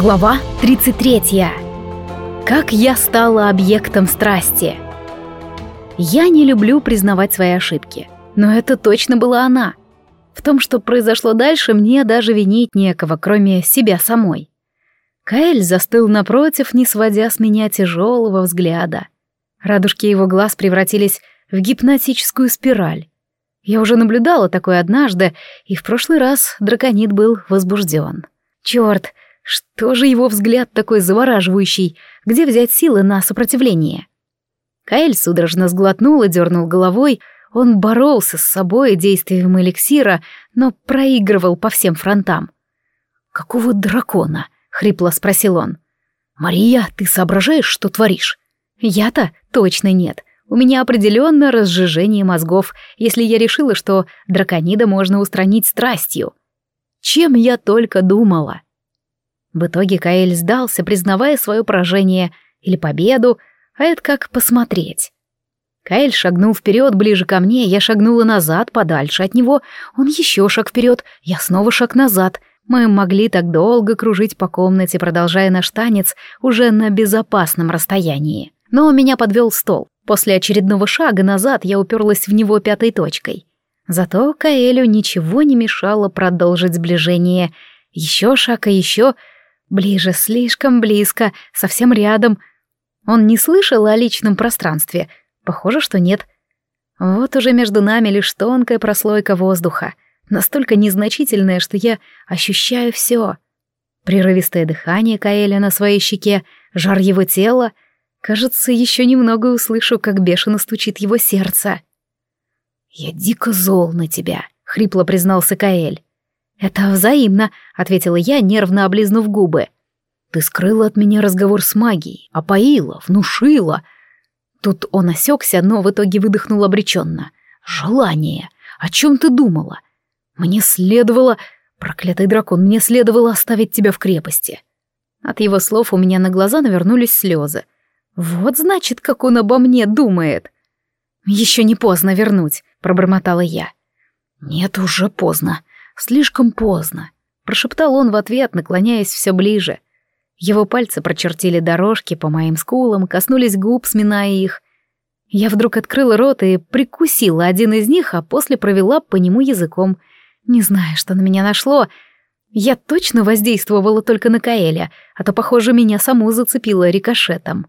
Глава 33. Как я стала объектом страсти. Я не люблю признавать свои ошибки, но это точно была она. В том, что произошло дальше, мне даже винить некого, кроме себя самой. Каэль застыл напротив, не сводя с меня тяжелого взгляда. Радужки его глаз превратились в гипнотическую спираль. Я уже наблюдала такое однажды, и в прошлый раз драконит был возбужден. Черт, что же его взгляд такой завораживающий? Где взять силы на сопротивление? Каэль судорожно сглотнул и дернул головой. Он боролся с собой действием эликсира, но проигрывал по всем фронтам. «Какого дракона?» — хрипло спросил он. «Мария, ты соображаешь, что творишь?» «Я-то точно нет. У меня определенно разжижение мозгов, если я решила, что драконида можно устранить страстью. Чем я только думала!» В итоге Каэль сдался, признавая свое поражение или победу, а это как посмотреть. Каэль шагнул вперед, ближе ко мне, я шагнула назад, подальше от него, он еще шаг вперед, я снова шаг назад. Мы могли так долго кружить по комнате, продолжая наш танец уже на безопасном расстоянии. Но меня подвел стол. После очередного шага назад я уперлась в него пятой точкой. Зато Каэлю ничего не мешало продолжить сближение. Еще шаг и еще, Ближе, слишком близко, совсем рядом. Он не слышал о личном пространстве? Похоже, что нет. Вот уже между нами лишь тонкая прослойка воздуха, настолько незначительная, что я ощущаю все. Прерывистое дыхание Каэля на своей щеке, жар его тела. Кажется, еще немного услышу, как бешено стучит его сердце. «Я дико зол на тебя», — хрипло признался Каэль. «Это взаимно», — ответила я, нервно облизнув губы. «Ты скрыла от меня разговор с магией, опоила, внушила». Тут он осекся, но в итоге выдохнул обреченно. «Желание. О чем ты думала? Мне следовало... Проклятый дракон, мне следовало оставить тебя в крепости». От его слов у меня на глаза навернулись слезы. «Вот значит, как он обо мне думает». «Еще не поздно вернуть», — пробормотала я. «Нет, уже поздно», Слишком поздно, прошептал он в ответ, наклоняясь все ближе. Его пальцы прочертили дорожки по моим скулам, коснулись губ, сминая их. Я вдруг открыла рот и прикусила один из них, а после провела по нему языком. Не знаю, что на меня нашло. Я точно воздействовала только на Каэля, а то, похоже, меня саму зацепило рикошетом.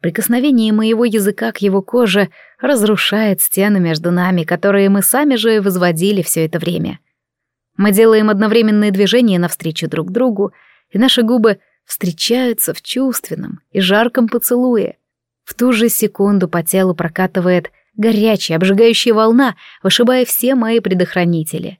Прикосновение моего языка к его коже разрушает стены между нами, которые мы сами же возводили все это время. Мы делаем одновременные движения навстречу друг другу, и наши губы встречаются в чувственном и жарком поцелуе. В ту же секунду по телу прокатывает горячая, обжигающая волна, вышибая все мои предохранители.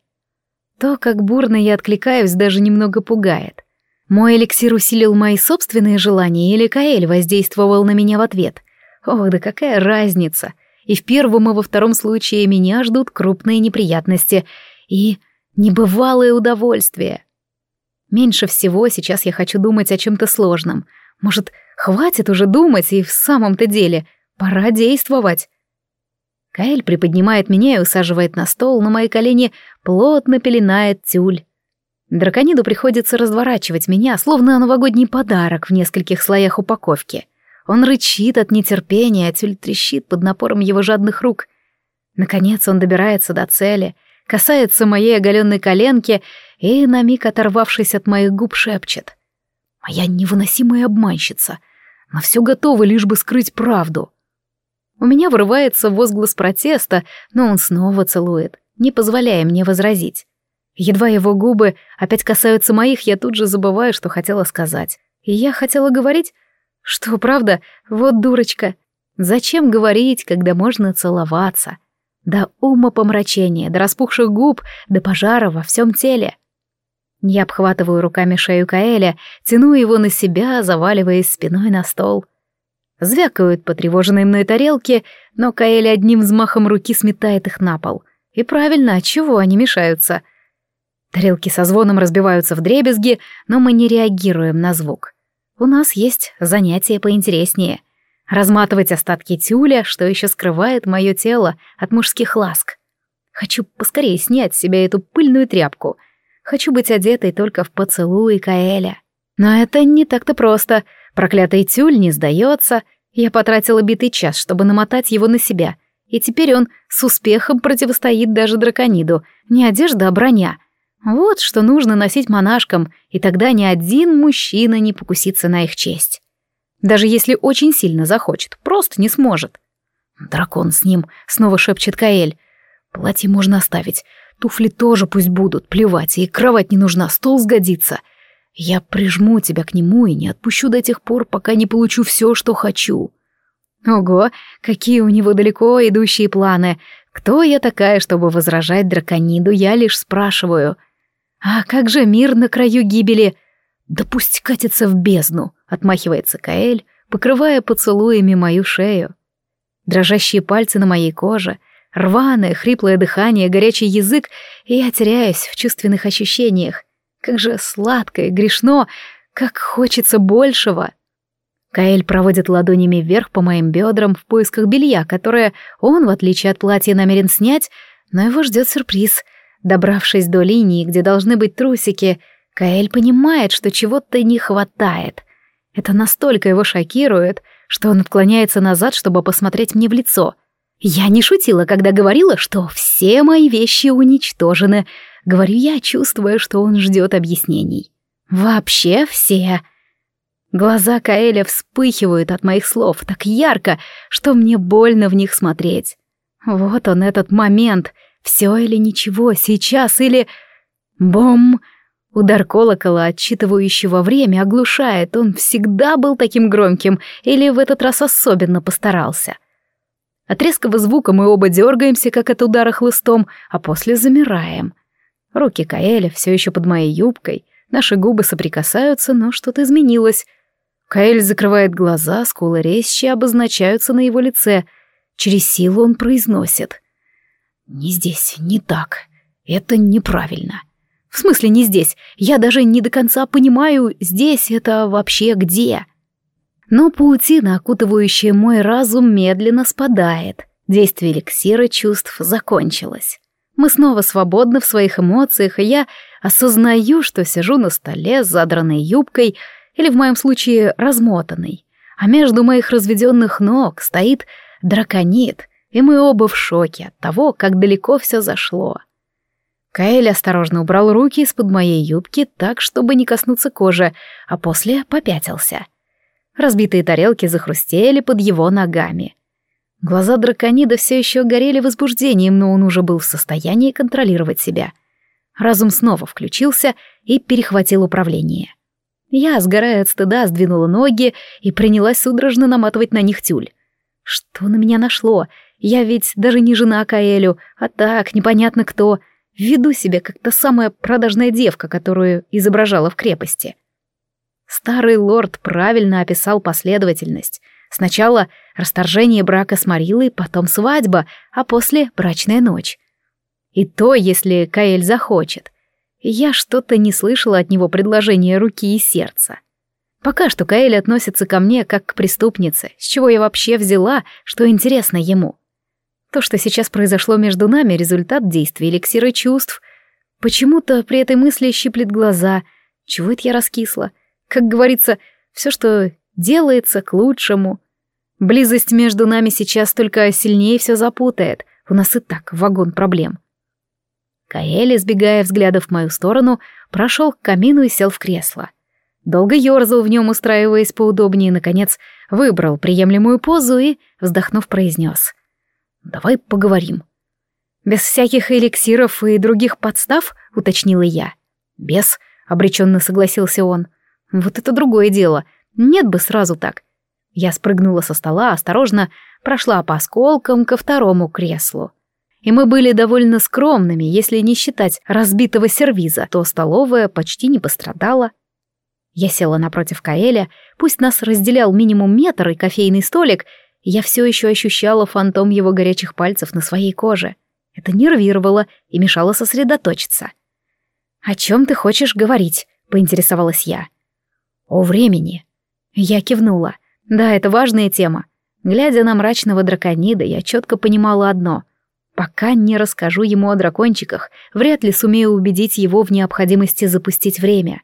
То, как бурно я откликаюсь, даже немного пугает. Мой эликсир усилил мои собственные желания, или Каэль воздействовал на меня в ответ. Ох, да какая разница! И в первом, и во втором случае меня ждут крупные неприятности. И Небывалое удовольствие. Меньше всего сейчас я хочу думать о чем-то сложном. Может, хватит уже думать и в самом-то деле пора действовать. Каэль приподнимает меня и усаживает на стол, на мои колени плотно пеленает тюль. Дракониду приходится разворачивать меня, словно новогодний подарок в нескольких слоях упаковки. Он рычит от нетерпения, а тюль трещит под напором его жадных рук. Наконец он добирается до цели, касается моей оголенной коленки и, на миг оторвавшись от моих губ, шепчет. «Моя невыносимая обманщица. На все готова, лишь бы скрыть правду». У меня вырывается возглас протеста, но он снова целует, не позволяя мне возразить. Едва его губы опять касаются моих, я тут же забываю, что хотела сказать. И я хотела говорить, что, правда, вот дурочка. Зачем говорить, когда можно целоваться? До ума помрачения, до распухших губ, до пожара во всем теле. Я обхватываю руками шею Каэля, тяну его на себя, заваливаясь спиной на стол. Звякают потревоженные мной тарелки, но Каэль одним взмахом руки сметает их на пол. И правильно, от чего они мешаются? Тарелки со звоном разбиваются в дребезги, но мы не реагируем на звук. У нас есть занятие поинтереснее — разматывать остатки тюля, что еще скрывает мое тело от мужских ласк. Хочу поскорее снять с себя эту пыльную тряпку. Хочу быть одетой только в поцелуи Каэля. Но это не так-то просто. Проклятый тюль не сдается. Я потратила битый час, чтобы намотать его на себя. И теперь он с успехом противостоит даже дракониду. Не одежда, а броня. Вот что нужно носить монашкам, и тогда ни один мужчина не покусится на их честь. Даже если очень сильно захочет, просто не сможет. «Дракон с ним», — снова шепчет Каэль. «Платье можно оставить. Туфли тоже пусть будут, плевать, и кровать не нужна, стол сгодится. Я прижму тебя к нему и не отпущу до тех пор, пока не получу все, что хочу». Ого, какие у него далеко идущие планы. Кто я такая, чтобы возражать дракониду, я лишь спрашиваю. А как же мир на краю гибели? Да пусть катится в бездну, отмахивается Каэль, покрывая поцелуями мою шею. Дрожащие пальцы на моей коже, рваное, хриплое дыхание, горячий язык, и я теряюсь в чувственных ощущениях. Как же сладко и грешно, как хочется большего. Каэль проводит ладонями вверх по моим бедрам в поисках белья, которое он, в отличие от платья, намерен снять, но его ждет сюрприз. Добравшись до линии, где должны быть трусики, Каэль понимает, что чего-то не хватает. Это настолько его шокирует, что он отклоняется назад, чтобы посмотреть мне в лицо. Я не шутила, когда говорила, что все мои вещи уничтожены. Говорю я, чувствуя, что он ждет объяснений. Вообще все. Глаза Каэля вспыхивают от моих слов так ярко, что мне больно в них смотреть. Вот он этот момент. Все или ничего, сейчас или... Бом! Удар колокола, отчитывающего время, оглушает. Он всегда был таким громким или в этот раз особенно постарался. От резкого звука мы оба дергаемся, как от удара хлыстом, а после замираем. Руки Каэля все еще под моей юбкой. Наши губы соприкасаются, но что-то изменилось. Каэль закрывает глаза, скулы резче обозначаются на его лице. Через силу он произносит. «Не здесь, не так. Это неправильно». В смысле не здесь? Я даже не до конца понимаю, здесь это вообще где. Но паутина, окутывающая мой разум, медленно спадает. Действие эликсира чувств закончилось. Мы снова свободны в своих эмоциях, и я осознаю, что сижу на столе с задранной юбкой или, в моем случае, размотанной. А между моих разведенных ног стоит драконит, и мы оба в шоке от того, как далеко все зашло. Каэль осторожно убрал руки из-под моей юбки так, чтобы не коснуться кожи, а после попятился. Разбитые тарелки захрустели под его ногами. Глаза драконида все еще горели возбуждением, но он уже был в состоянии контролировать себя. Разум снова включился и перехватил управление. Я, сгорая от стыда, сдвинула ноги и принялась судорожно наматывать на них тюль. Что на меня нашло? Я ведь даже не жена Каэлю, а так, непонятно кто — Веду себя как та самая продажная девка, которую изображала в крепости. Старый лорд правильно описал последовательность. Сначала расторжение брака с Марилой, потом свадьба, а после брачная ночь. И то, если Каэль захочет. Я что-то не слышала от него предложения руки и сердца. Пока что Каэль относится ко мне как к преступнице, с чего я вообще взяла, что интересно ему. То, что сейчас произошло между нами, результат действия эликсира чувств. Почему-то при этой мысли щиплет глаза. Чего это я раскисла? Как говорится, все, что делается, к лучшему. Близость между нами сейчас только сильнее все запутает. У нас и так вагон проблем. Каэль, избегая взглядов в мою сторону, прошел к камину и сел в кресло. Долго ерзал в нем, устраиваясь поудобнее, наконец, выбрал приемлемую позу и, вздохнув, произнес — Давай поговорим. Без всяких эликсиров и других подстав, уточнила я. Без, обреченно согласился он. Вот это другое дело. Нет бы сразу так. Я спрыгнула со стола, осторожно прошла по осколкам ко второму креслу. И мы были довольно скромными, если не считать разбитого сервиза, то столовая почти не пострадала. Я села напротив Каэля, пусть нас разделял минимум метр и кофейный столик, я все еще ощущала фантом его горячих пальцев на своей коже. Это нервировало и мешало сосредоточиться. «О чем ты хочешь говорить?» — поинтересовалась я. «О времени». Я кивнула. «Да, это важная тема. Глядя на мрачного драконида, я четко понимала одно. Пока не расскажу ему о дракончиках, вряд ли сумею убедить его в необходимости запустить время.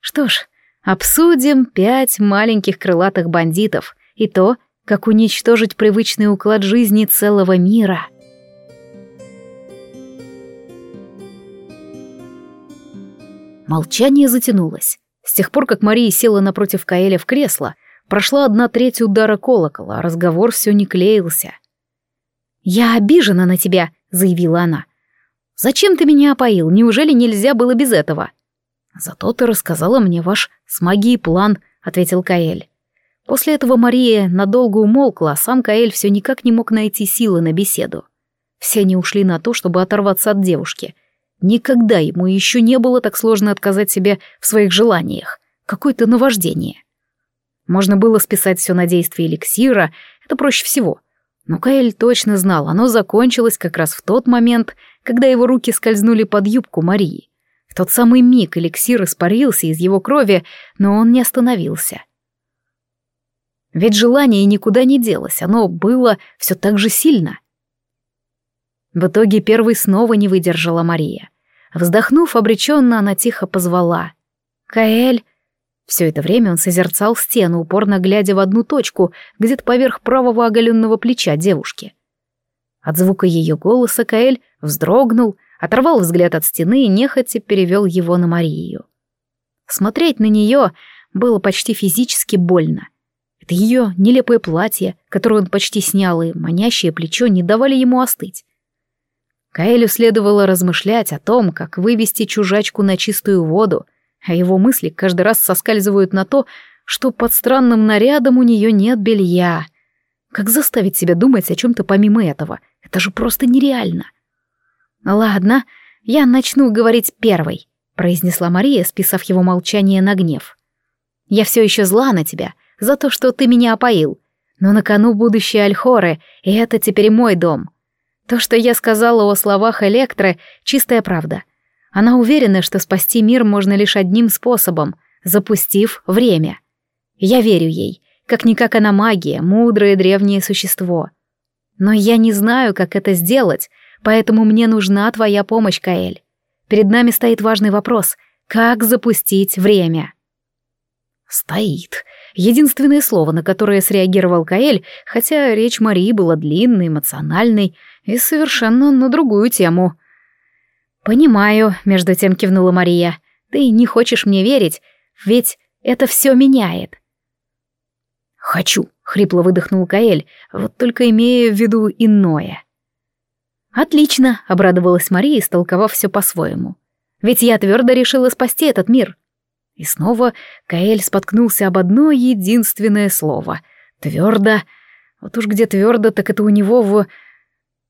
Что ж, Обсудим пять маленьких крылатых бандитов и то, как уничтожить привычный уклад жизни целого мира. Молчание затянулось. С тех пор, как Мария села напротив Каэля в кресло, прошла одна треть удара колокола, а разговор все не клеился. «Я обижена на тебя», — заявила она. «Зачем ты меня опоил? Неужели нельзя было без этого?» «Зато ты рассказала мне ваш с магией план», — ответил Каэль. После этого Мария надолго умолкла, а сам Каэль все никак не мог найти силы на беседу. Все они ушли на то, чтобы оторваться от девушки. Никогда ему еще не было так сложно отказать себе в своих желаниях. Какое-то наваждение. Можно было списать все на действие эликсира, это проще всего. Но Каэль точно знал, оно закончилось как раз в тот момент, когда его руки скользнули под юбку Марии. В тот самый миг эликсир испарился из его крови, но он не остановился. Ведь желание никуда не делось, оно было все так же сильно. В итоге первой снова не выдержала Мария. Вздохнув обреченно, она тихо позвала. «Каэль!» Все это время он созерцал стену, упорно глядя в одну точку, где-то поверх правого оголенного плеча девушки. От звука ее голоса Каэль вздрогнул, оторвал взгляд от стены и нехотя перевел его на Марию. Смотреть на нее было почти физически больно. Это ее нелепое платье, которое он почти снял, и манящее плечо не давали ему остыть. Каэлю следовало размышлять о том, как вывести чужачку на чистую воду, а его мысли каждый раз соскальзывают на то, что под странным нарядом у нее нет белья. Как заставить себя думать о чем-то помимо этого? Это же просто нереально. «Ладно, я начну говорить первой», — произнесла Мария, списав его молчание на гнев. «Я все еще зла на тебя за то, что ты меня опоил, но на кону будущее Альхоры, и это теперь мой дом. То, что я сказала о словах Электры, чистая правда. Она уверена, что спасти мир можно лишь одним способом — запустив время. Я верю ей. Как-никак она магия, мудрое древнее существо. Но я не знаю, как это сделать, Поэтому мне нужна твоя помощь, Каэль. Перед нами стоит важный вопрос — как запустить время?» «Стоит». Единственное слово, на которое среагировал Каэль, хотя речь Марии была длинной, эмоциональной и совершенно на другую тему. «Понимаю», — между тем кивнула Мария. «Ты не хочешь мне верить, ведь это все меняет». «Хочу», — хрипло выдохнул Каэль, вот только имея в виду иное. «Отлично», — обрадовалась Мария, истолковав все по-своему. «Ведь я твердо решила спасти этот мир». И снова Каэль споткнулся об одно единственное слово. «Твердо». Вот уж где твердо, так это у него в...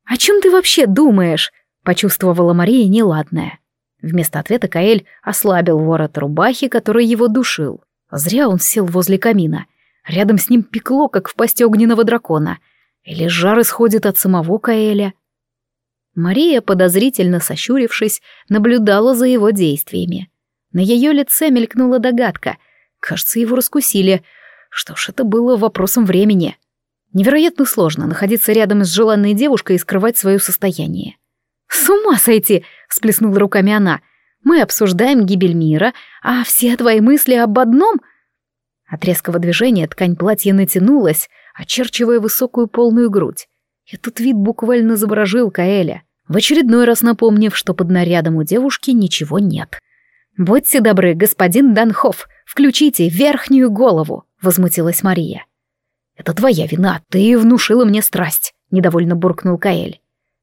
«О чем ты вообще думаешь?» — почувствовала Мария неладное. Вместо ответа Каэль ослабил ворот рубахи, который его душил. Зря он сел возле камина. Рядом с ним пекло, как в пасти огненного дракона. Или жар исходит от самого Каэля. Мария, подозрительно сощурившись, наблюдала за его действиями. На ее лице мелькнула догадка. Кажется, его раскусили. Что ж, это было вопросом времени. Невероятно сложно находиться рядом с желанной девушкой и скрывать свое состояние. «С ума сойти!» — всплеснула руками она. «Мы обсуждаем гибель мира, а все твои мысли об одном...» От резкого движения ткань платья натянулась, очерчивая высокую полную грудь. Этот вид буквально заворожил Каэля, в очередной раз напомнив, что под нарядом у девушки ничего нет. «Будьте добры, господин Данхоф, включите верхнюю голову», — возмутилась Мария. «Это твоя вина, ты внушила мне страсть», — недовольно буркнул Каэль.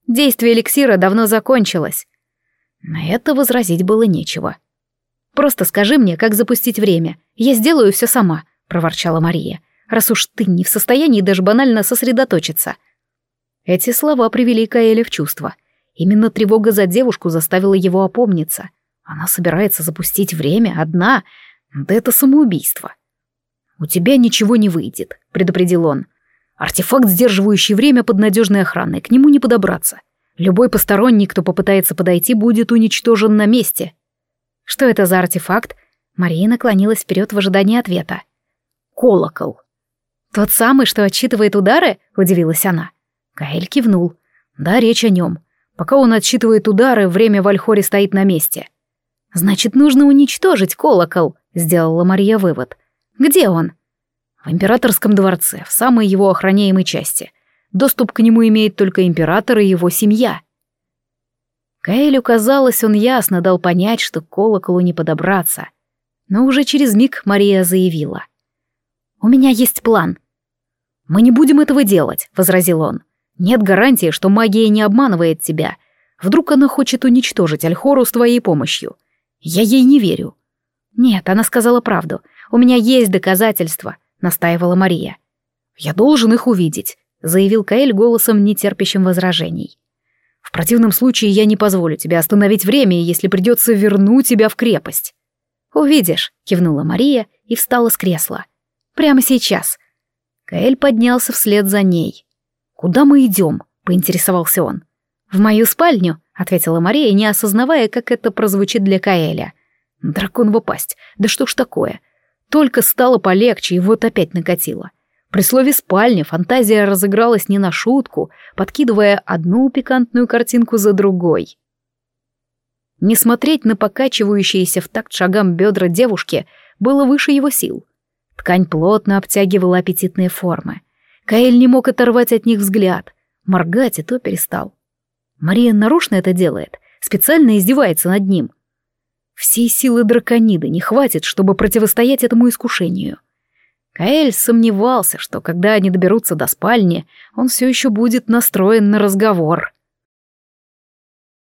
«Действие эликсира давно закончилось». На это возразить было нечего. «Просто скажи мне, как запустить время. Я сделаю все сама», — проворчала Мария, «раз уж ты не в состоянии даже банально сосредоточиться». Эти слова привели Каэля в чувство. Именно тревога за девушку заставила его опомниться. Она собирается запустить время одна. Да это самоубийство. «У тебя ничего не выйдет», — предупредил он. «Артефакт, сдерживающий время под надежной охраной, к нему не подобраться. Любой посторонний, кто попытается подойти, будет уничтожен на месте». «Что это за артефакт?» Мария наклонилась вперед в ожидании ответа. «Колокол». «Тот самый, что отсчитывает удары?» — удивилась она. Каэль кивнул. Да, речь о нем. Пока он отсчитывает удары, время в Альхоре стоит на месте. Значит, нужно уничтожить колокол, — сделала Мария вывод. «Где он?» «В императорском дворце, в самой его охраняемой части. Доступ к нему имеет только император и его семья». Каэлю казалось, он ясно дал понять, что к колоколу не подобраться. Но уже через миг Мария заявила. «У меня есть план». «Мы не будем этого делать», — возразил он. «Нет гарантии, что магия не обманывает тебя. Вдруг она хочет уничтожить Альхору с твоей помощью. Я ей не верю». «Нет, она сказала правду. У меня есть доказательства», — настаивала Мария. «Я должен их увидеть», — заявил Каэль голосом, нетерпящим возражений. В противном случае я не позволю тебе остановить время, если придется вернуть тебя в крепость. Увидишь, кивнула Мария и встала с кресла. Прямо сейчас. Каэль поднялся вслед за ней. Куда мы идем? поинтересовался он. В мою спальню, ответила Мария, не осознавая, как это прозвучит для Каэля. Дракон пасть. Да что ж такое? Только стало полегче, и вот опять накатило. При слове «спальня» фантазия разыгралась не на шутку, подкидывая одну пикантную картинку за другой. Не смотреть на покачивающиеся в такт шагам бедра девушки было выше его сил. Ткань плотно обтягивала аппетитные формы. Каэль не мог оторвать от них взгляд. Моргать и то перестал. Мария нарочно это делает, специально издевается над ним. Всей силы дракониды не хватит, чтобы противостоять этому искушению. — Каэль сомневался, что когда они доберутся до спальни, он все еще будет настроен на разговор.